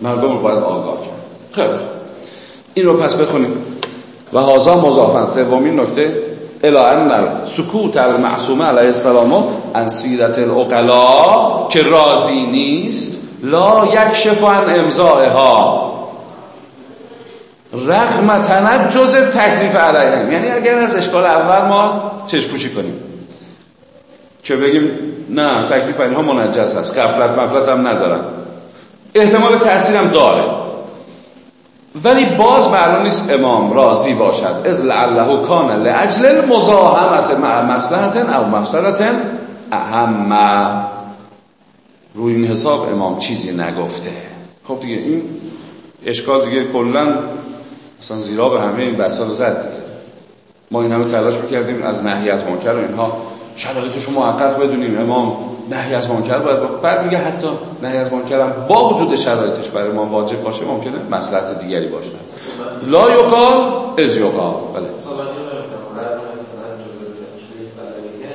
مردم رو باید آگاه کرد. خیلی این رو پس بخونیم. و هازا مضافن سومین نکته الا ان سکوت المعصومه علیه السلام ان سیرت العقلا که راضی نیست لا یکشف عن امضائها. رغم تنجز تکلیف علیهم. یعنی اگر از اشکال اول ما چشپوشی کنیم. که بگیم؟ نه تکلیف اینها منجز هست غفلت مفلت هم ندارن. احتمال تاثیر هم داره. ولی باز معلوم نیست امام راضی باشد. از لعله کان لاجل المزاحمت مصلحت او مفسدت اهم روی این حساب امام چیزی نگفته. خب دیگه این اشکال دیگه کلا اصلا زیرا به همه این بحثا رو زد دیگه. ما این همه تلاش می‌کردیم از نهی از منکر اینها. شرایطش رو محقق بدونیم امام. نهی از منکر باید بعد میگه حتی نهی از منکر هم با وجود شرایطش برای ما واجب باشه ممکنه مصلحت دیگری باشه. لا یقال از یقال. بله.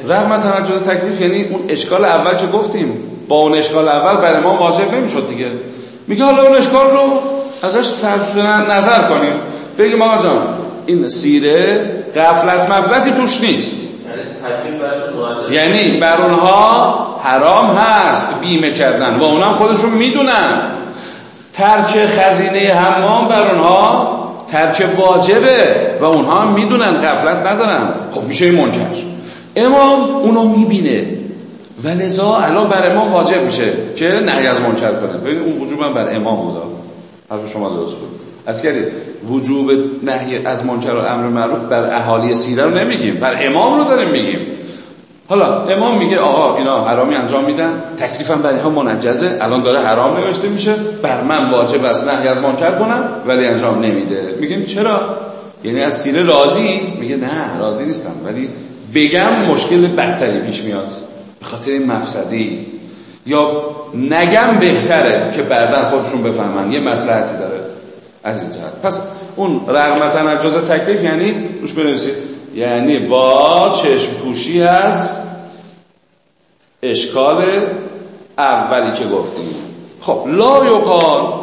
رحمت تنجز تکلیف یعنی اون اشکال اول چه گفتیم با اون اشکال اول برای ما واجب نمی‌شد دیگه. میگه حالا اون اشکال رو ازش نظر کنیم. بگیم آقا جان این سیره غفلت مفلتی توش نیست. یعنی بر اونها حرام هست بیمه کردن. و اونم خودشون می‌دونن. ترک خزینه حمام بر اونها ترک واجبه و اونها هم می‌دونن غفلت ندارن. خب میشه منکر. امام اونو می‌بینه. و لذا الان بر امام واجب میشه که نهی از منکر کنه. ببین اون وجوب بر امام بوده. حرف شما درست بود. از کردید وجوب نهی از منکر و امر معروف بر اهالی سیره رو نمیگیم. بر امام رو داریم میگیم. حالا امام میگه آقا اینا حرامی انجام میدن. تکلیفم برای ها منجزه. الان داره حرام نوشته میشه. بر من واجب است نهی از منکر کنم ولی انجام نمیده. میگیم چرا؟ یعنی از سیره راضی؟ میگه نه راضی نیستم. ولی بگم مشکل بدتری پیش میاد. به خاطر مفسدی. یا نگم بهتره که بعدا خودشون بفهمن. یه مسلحتی داره. از این جهت پس اون رغم از تکلیف یعنی روش بنویسید. یعنی با چشم پوشی از اشکال اولی که گفتیم. خب لا یقال.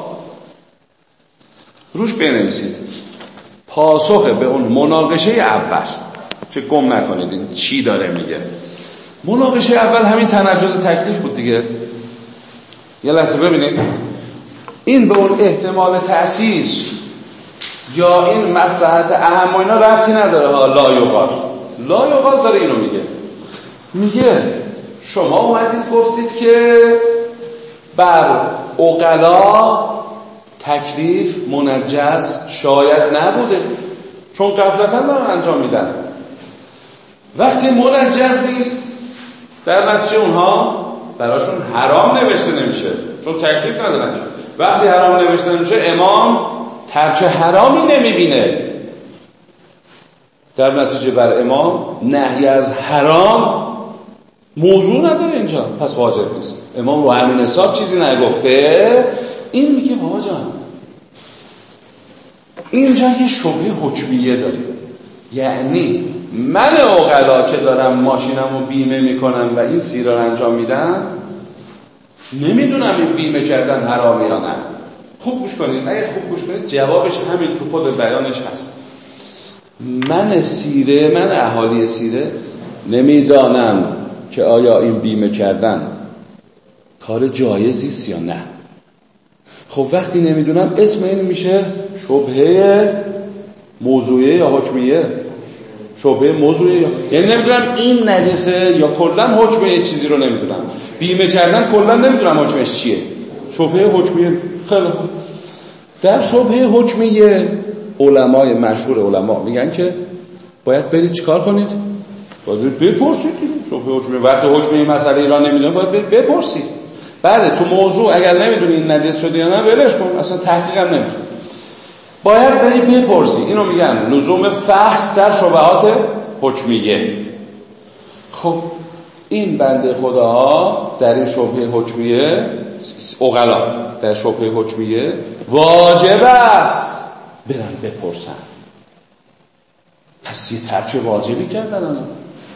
روش بنویسید. پاسخ به اون مناقشه اول. چه گم نکنید این چی داره میگه. مناقشه اول همین تنجز تکلیف بود دیگه. یه لحظه ببینید. این به اون احتمال تأسیس یا این مسلحت اهم و اینا ربطی نداره ها لا یقال. لا یقال داره اینو میگه. میگه شما اومدید گفتید که بر اقلا تکلیف منجز شاید نبوده. چون قفلتا دارن انجام میدن. وقتی منجز نیست در نتیجه اونها براشون حرام نوشته نمیشه. چون تکلیف ندارن. وقتی حرام نوشته نمیشه امام ترک حرامی نمی‌بینه. در نتیجه بر امام نهی از حرام موضوع نداره اینجا. پس واجب نیست. امام رو همین حساب چیزی نگفته. این میگه بابا جان اینجا یه شبه حکمیه داریم. یعنی من اوغلا که دارم ماشینم رو بیمه می‌کنم و این سیرا رو انجام میدم نمی‌دونم این بیمه کردن حرامه یا نه. خوب گوش کنید. اگر خوب گوش کنید جوابش همین تو خود بیانش هست. من سیره من اهالی سیره نمی‌دانم که آیا این بیمه کردن کار جایزی یا نه. خب وقتی نمی‌دونم اسم این میشه شبهه موضوعیه یا حکمیه؟ شبهه موضوعیه یعنی نمی‌دونم این نجسه یا کلا حکم چیزی رو نمی‌دونم. بیمه کردن کلا نمی‌دونم حکمش چیه. شبهه حکمیه. خیلی خوب. در شبهه حکمیه علمای مشهور علما میگن که باید برید چیکار کنید؟ باید بپرسید. شبهه حکمیه وقتی حکم این مسئله ایران نمی‌دونه باید برید بپرسید. بله تو موضوع اگر نمی‌دونی این نجس شده یا نه ولش کن اصلا تحقیق هم نمیشه باید بری بپرسی اینو میگن لزوم فحص در شبهات حکمیه. خب این بنده خداها در این شبهه حکمیه اغلا در شبهه حکمیه واجب است. برن بپرسن. پس یه ترچه واجبی کردن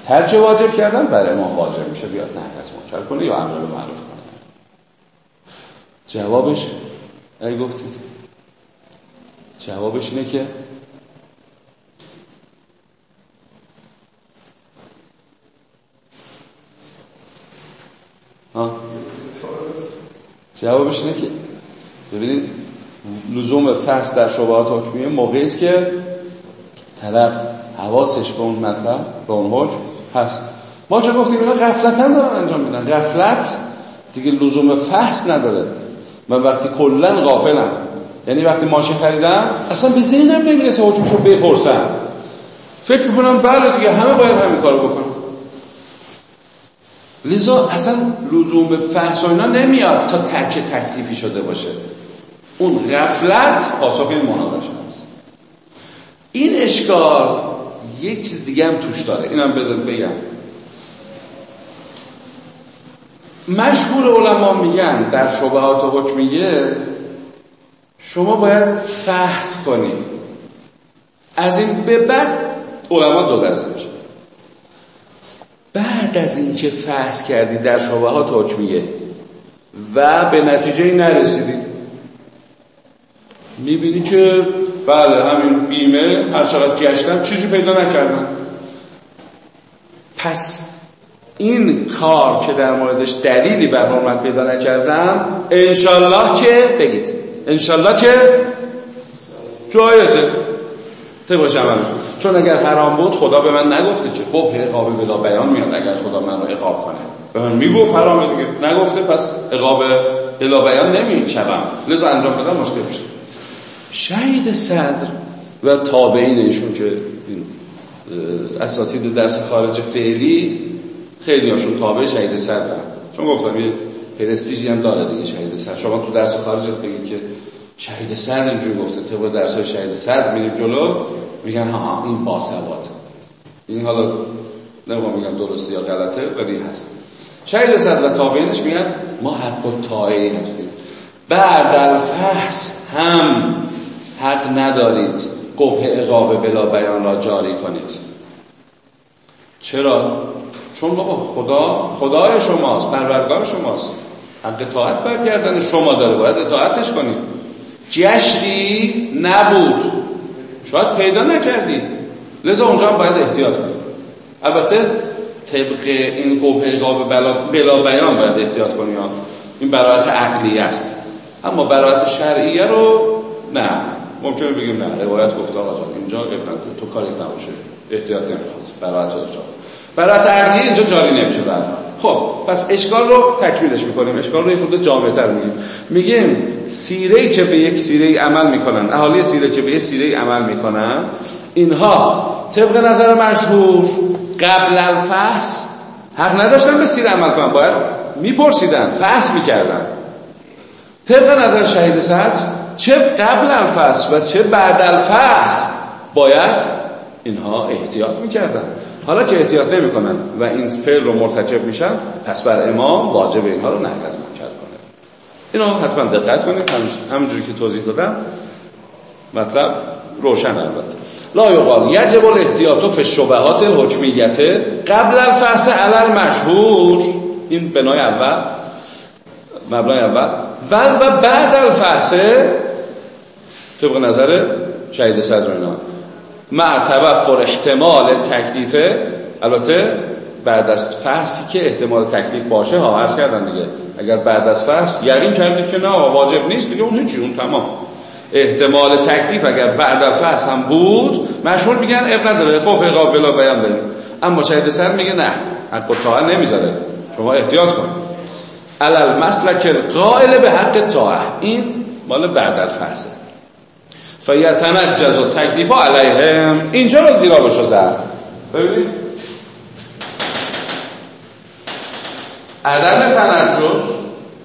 ترچه واجب کردن برای ما واجب میشه. بیاد نه از منکر کنه یا امر معروف کنه. جوابش ای گفتید جوابش اینه که جوابش اینه که ببینید لزوم فحص در شبهات حکمیه موقعی است که طرف حواسش به اون مطلب به اون حکم هست. ما چه گفتیم؟ اینا غفلت هم دارن انجام میدن. غفلت دیگه لزوم فحص نداره. من وقتی کلا غافلم. یعنی وقتی ماشین خریدم اصلا به ذهنم نمی‌رسه حکمشو بپرسم. فکر می‌کنم بله دیگه همه باید همین کارو بکنم لذا اصلا لزوم فحص و اینا نمیاد تا تک تکلیفی شده باشه. اون غفلت پاسخ این مناقشه است این اشکال یک چیز دیگه هم توش داره. اینم بذار بگم. مشهور علما میگن در شبهات حکمیه شما باید فحص کنید. از این به بعد علما دو دسته میشه بعد از اینکه فحص کردی در شبهات حکمیه و به نتیجه نرسیدی. می‌بینی که بله همین بیمه هر چقدر گشتم چیزی پیدا نکردم. پس این کار که در موردش دلیلی بر حرمت پیدا نکردم انشالله که بگید. انشالله که جایزه. طبق عمل. چون اگر حرام بود خدا به من نگفته که خب عقاب بلا بیان میاد اگر خدا من رو عقاب کنه. به من می‌گفت حرامه دیگه. نگفته پس عقاب بلا بیان نمی‌شوم. لذا انجام بدم مشکل میشه. شهید صدر و تابعین ایشون که اساتید درس خارج فعلی خیلی هاشون تابع شهید صدر چون گفتم یه پرستیجی هم داره دیگه شهید صدر. شما تو درس خارج بگید که شهید صدر اینجوری گفته طبق درس شهید صدر میریم جلو میگن ها این باسواد این حالا نمی‌خوام میگم درسته یا غلطه ولی هست. شهید صدر و تابعینش میگن ما حق و طاعه هستیم. بعد در فحص هم حق ندارید. قبه اقابه بلا بیان را جاری کنید. چرا؟ چون بابا خدا خدای شماست پروردگار شماست. حق اطاعت برگردن شما داره باید اطاعتش کنید. جشتی نبود. شاید پیدا نکردی. لذا اونجا باید احتیاط کنید البته طبق این قبه اقابه بلا, بلا بیان باید احتیاط کنید این برایت عقلی است. اما برایت شرعیه رو نه. ممکنه بگیم نه. روایت گفته آقا جان اینجا تو کاری نباشه. احتیاط نمی‌خواد. برایت جا برایت عقلی اینجا جاری نمیشه بعد. خب پس اشکال رو تکمیلش می‌کنیم. اشکال رو یه خود جامعه تر میگیم. میگیم سیره که به یک سیره عمل می‌کنن؟ اهالی سیره که به یک سیره عمل می‌کنن؟ اینها طبق نظر مشهور قبل الفحص حق نداشتن به سیر عمل کنن. باید میپرسیدن فحص می‌کردن. طبق نظر شهید سعد چه قبل الفحص و چه بعد الفحص باید اینها احتیاط می‌کردن. حالا که احتیاط نمی‌کنن و این فعل رو مرتکب میشن پس بر امام واجب اینها رو نهی از منکر کنه. اینو حتما دقت کنید همونجوری که توضیح دادم مطلب روشن البته. لا یقال یجب الاحتیاط فی الشبهات الحکمیت قبل الفحص علل مشهور این بنای اول مبنای اول. بل و بعد الفحص طبق نظر شهید صدر اینا. مع توفر احتمال تکلیفه البته بعد از فحصی که احتمال تکلیف باشه ها عرض کردن دیگه. اگر بعد از فحص یقین کردید که نه واجب نیست دیگه اون هیچی اون تمام. احتمال تکلیف اگر بعد از فحص هم بود مشهور میگن اب نداره. قبه قابلا بیان داریم اما شهید سر میگه نه حق طاعه نمی‌ذاره. شما احتیاط کن. علل مسلک قائل به حق طاعه این مال بعد از فحصه. فیتنجز و تکلیف علیهم اینجا رو زیرا بشو زد. ببینید. عدم تنجز.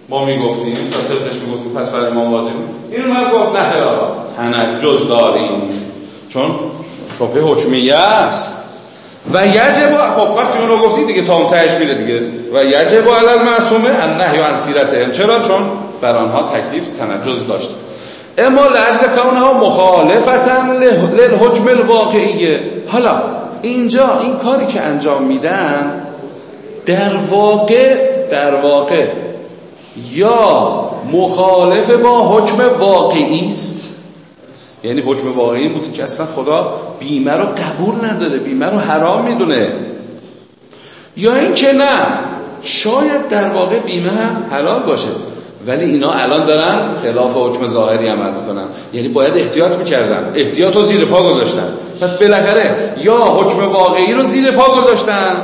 ما می‌گفتیم تا طبقش می‌گفتیم پس برای ما واجب این رو گفت نه تنجز داریم. چون شبه حکمیه است. و یجب خب وقتی اون رو گفتید دیگه تا اون تهش میره دیگه. و یجب علی المعصومه ان نهی عن سیرتهم. چرا؟ چون بر آنها تکلیف تنجز داشته اما لاجل کونها مخالفتا للحکم الواقعیه حالا اینجا این کاری که انجام میدن در واقع در واقع یا مخالف با حکم واقعی است؟ یعنی حکم واقعی بود که اصلا خدا بیمه رو قبول نداره بیمه رو حرام می‌دونه. یا اینکه نه شاید در واقع بیمه هم حلال باشه. ولی اینا الان دارن خلاف حکم ظاهری عمل می‌کنن. یعنی باید احتیاط می‌کردن. احتیاط رو زیر پا گذاشتن. پس بالاخره یا حکم واقعی رو زیر پا گذاشتن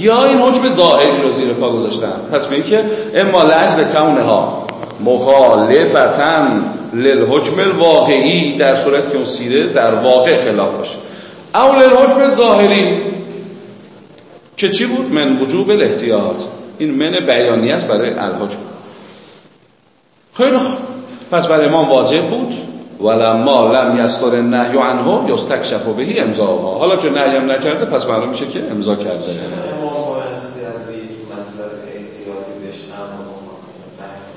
یا این حکم ظاهری رو زیر پا گذاشتن. پس میگه که اما لجل کونها مخالفتن للحکم الواقعی در صورت که اون سیره در واقع خلاف باشه. او للحکم ظاهری که چی بود؟ من وجوب الاحتیاط. این من بیانی است برای الحکم. خیلی خوب. پس برای امام واجب بود. ولما لم یستر النهی عنه یستکشف بهی امضاها. حالا که نهی هم نکرده پس معلوم میشه که امضا کرده.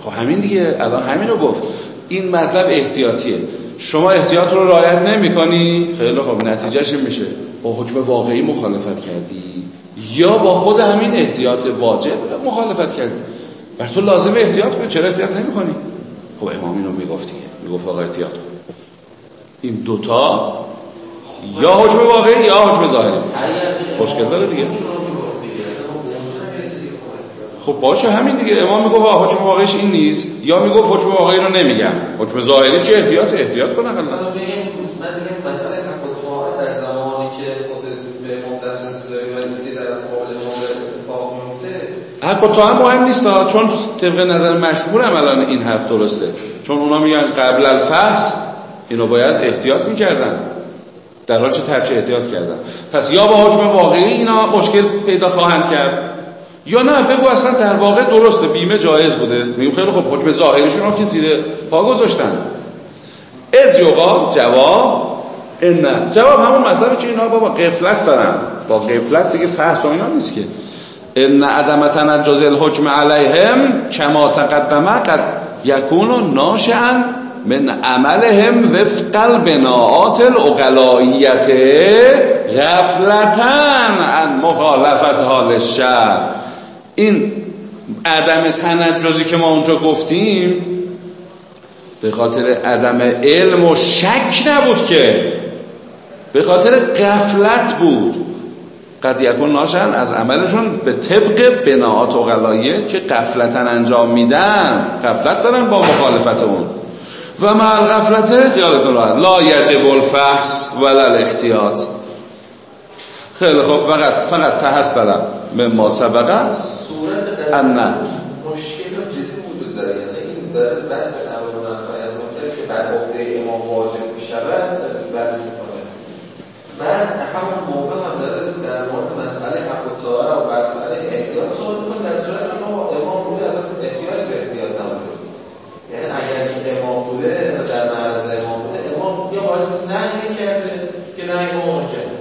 خب همین دیگه. الان همین رو گفت. این مطلب احتیاطیه. شما احتیاط رو رعایت نمی کنی خیلی خب نتیجهش میشه. با حکم واقعی مخالفت کردی. یا با خود همین احتیاط واجب مخالفت کردی. بر تو لازم احتیاط کنی. چرا احتیاط نمی کنی خب امام اینو می‌گفت دیگه. می‌گفت آقا احتیاط کن. این دوتا یا حکم واقعی یا حکم ظاهری. مشکل داره دیگه. خب باشه همین دیگه. امام می‌گفت حکم واقعیش این نیست. یا می‌گفت حکم واقعی رو نمیگم. حکم ظاهری چه احتیاط؟ احتیاط کنه مثلا من میگم مسئله حق در زمانی که خود به امام دسترسی داری و سی در قابل امام اتفاق میفته حق مهم نیست چون طبق نظر مشهور هم الان این حرف درسته. چون اونا میگن قبل الفحص اینو باید احتیاط می‌کردن. در حال چه ترچه احتیاط کردن. پس یا با حکم واقعی اینا مشکل پیدا خواهند کرد یا نه بگو اصلا در واقع درسته بیمه جایز بوده. میگم خیلی خب حکم ظاهریشون رو که زیر پا گذاشتن. از یوقا جواب نه. جواب همون مطلبی که اینا بابا قفلت دارن. با قفلت دیگه فحص اینا نیست که. ان عدم تنجز الحکم علیهم کما تقدم قد یکون ناشئا من عملهم وفق البناعات الاغلائیت غفلتن عن مخالفت حال الشر این عدم تنجزی که ما اونجا گفتیم به خاطر عدم علم و شک نبود که به خاطر قفلت بود قد یکون ناشن از عملشون به طبق بناعات و غلایه که قفلتن انجام میدن قفلت دارن با مخالفت اون. و مع الغفلت خیالتون راحت. لا یجب الفحص ولا الاحتیاط. خیلی خوب. فقط فقط تحصل به ما سبقه صورت ان مشکل جدی وجود داره. یعنی این داره بحث امر از منکر که بر عهده امام واجب می شود بحث می‌کنه و همون موقع هم داره در مورد مسئله مسئله حق و مسئله احتیاط صحبت می‌کنیم در صورتی که ما امام بوده اصلا احتیاج به احتیاط نبوده. یعنی اگر که امام بوده در معرض امام بوده امام یا باعث نهی کرده که نهی ما کرد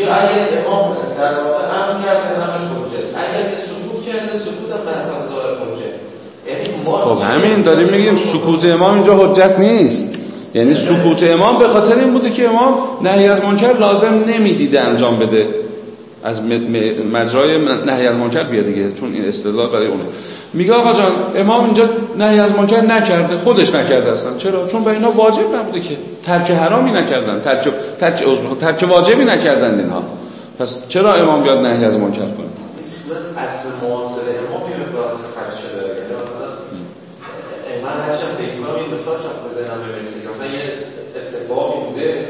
یا اگر امام در واقع امر کرده همش حجت. اگر که سکوت کرده سکوت هم بحث هم ظاهر حجت. یعنی خب همین داریم میگیم سکوت امام اینجا حجت نیست. یعنی سکوت امام به خاطر این بوده که امام نهی از منکر لازم نمی‌دیده انجام بده. از مجرای نهی از منکر بیاد دیگه چون این اصطلاح برای اونه. میگه آقا جان امام اینجا نهی از منکر نکرده خودش نکرده اصلا. چرا؟ چون برای اینا واجب نبوده که ترک حرامی نکردن ترک ترک ترک واجبی نکردن اینها. پس چرا امام بیاد نهی از منکر کنه؟ اصل معاصر امام مقدار خرج شده. یعنی مثلا من هرچند فکر کنم این مثال ذهنم برسه که مثلا یه اتفاقی بوده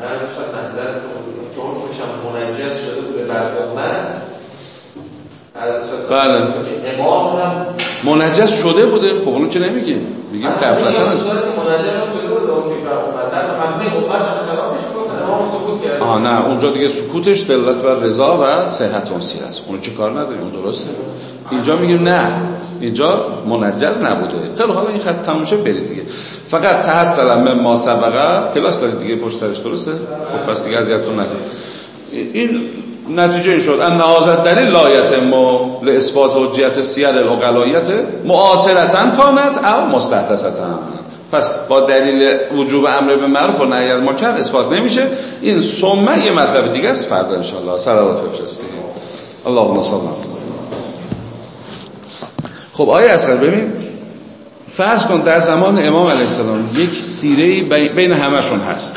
هر منظرتون چون خوشم منجز شده بوده بر امت بله. امام هم منجز شده بوده. خب اونو چه نمیگیم میگیم قفلتا امام سکوت کرده. آه نه اونجا دیگه سکوتش دلت بر رضا و صحت اون سیر است اونو چه کار نداریم اون درسته. اینجا میگیم نه. اینجا منجز نبوده. خیلی حالا این خط تموم شه برید دیگه. فقط تحصل من ما سبقه. کلاس دارید دیگه؟ پشت سرش درسته؟ خب پس دیگه اذیتتون نکن این نتیجه شد. ان نهازت دلیل لایت ما لاثبات حجیت سیر العقلایت معاصرتا کانت او مستحدثتا. پس با دلیل وجوب امر به معروف و نهی از منکر اثبات نمیشه. این ثم یه مطلب دیگه است فردا ان شاء الله صلوات بفرستید اللهم صل خب آیه اصغر ببین. فرض کن در زمان امام علیه السلام یک سیره بین همشون هست.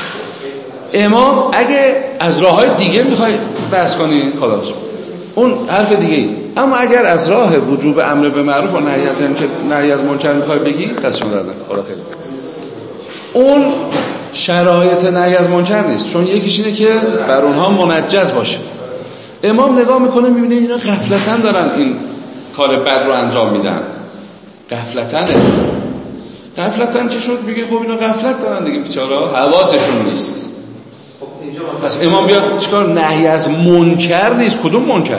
امام اگه از راه های دیگه می‌خوای بحث کنی خلاص اون حرف دیگه اما اگر از راه وجوب امر به معروف و نهی از نهی از منکر می‌خوای بگی دستشون دادن خدا خیلی اون شرایط نهی از منکر نیست. چون یکیش اینه که بر اونها منجز باشه. امام نگاه می‌کنه می‌بینه اینا غفلتا دارن این کار بد رو انجام میدن. غفلتنه غفلتن چه شد؟ میگه خب اینا غفلت دارن دیگه بیچارا حواسشون نیست. پس امام بیاد چیکار؟ نهی از منکر نیست. کدوم منکر؟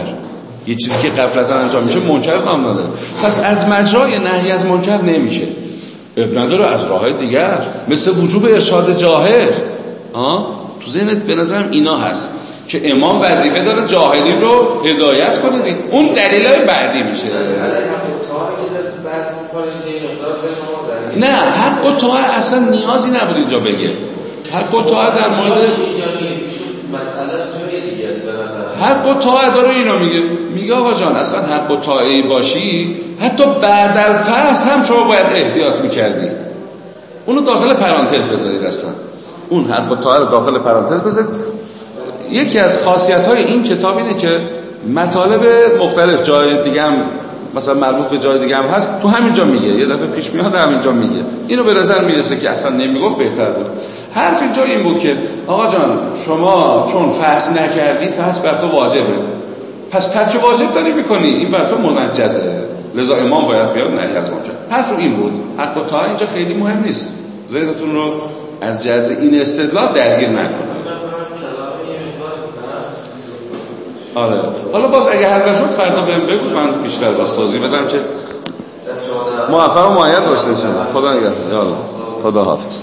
یه چیزی که غفلتا انجام میشه منکر نام نداره پس از مجرای نهی از منکر نمیشه. اب نداره از راه دیگر مثل وجوب ارشاد جاهر آه؟ تو ذهنت به نظرم اینا هست که امام وظیفه داره جاهلی رو هدایت کنه دیگه. اون دلیلای بعدی میشه. نه حق و طاعه اصلا نیازی نبود اینجا بگه. حق و طاعه در مورد حق و طاعه داره اینو میگه. میگه آقا جان اصلا حق و طاعه باشی حتی بعد الفحص هم شما باید احتیاط می‌کردی. اونو داخل پرانتز بذارید اصلا. اون حق و طاعه رو داخل پرانتز بذارید. یکی از خاصیت های این کتاب اینه که مطالب مختلف جای دیگه هم مثلا مربوط به جای دیگه هم هست تو همینجا میگه. یه دفعه پیش میاد همینجا میگه. اینو به نظر می‌رسه که اصلا نمی‌گفت بهتر بود. حرف اینجا این بود که آقا جان شما چون فحص نکردی فحص بر تو واجبه. پس ترک واجب داری می‌کنی. این بر تو منجزه. لذا امام باید بیاد نه از منجز حرف این بود. حتی تا اینجا خیلی مهم نیست. ذهنتون رو از جهت این استدلال درگیر نکنه آره. حالا باز اگه حل نشد فردا بهم بگو. من بیشتر باز توضیح بدم که موفق و معید باشید خدا نگهدار. خدا حافظ.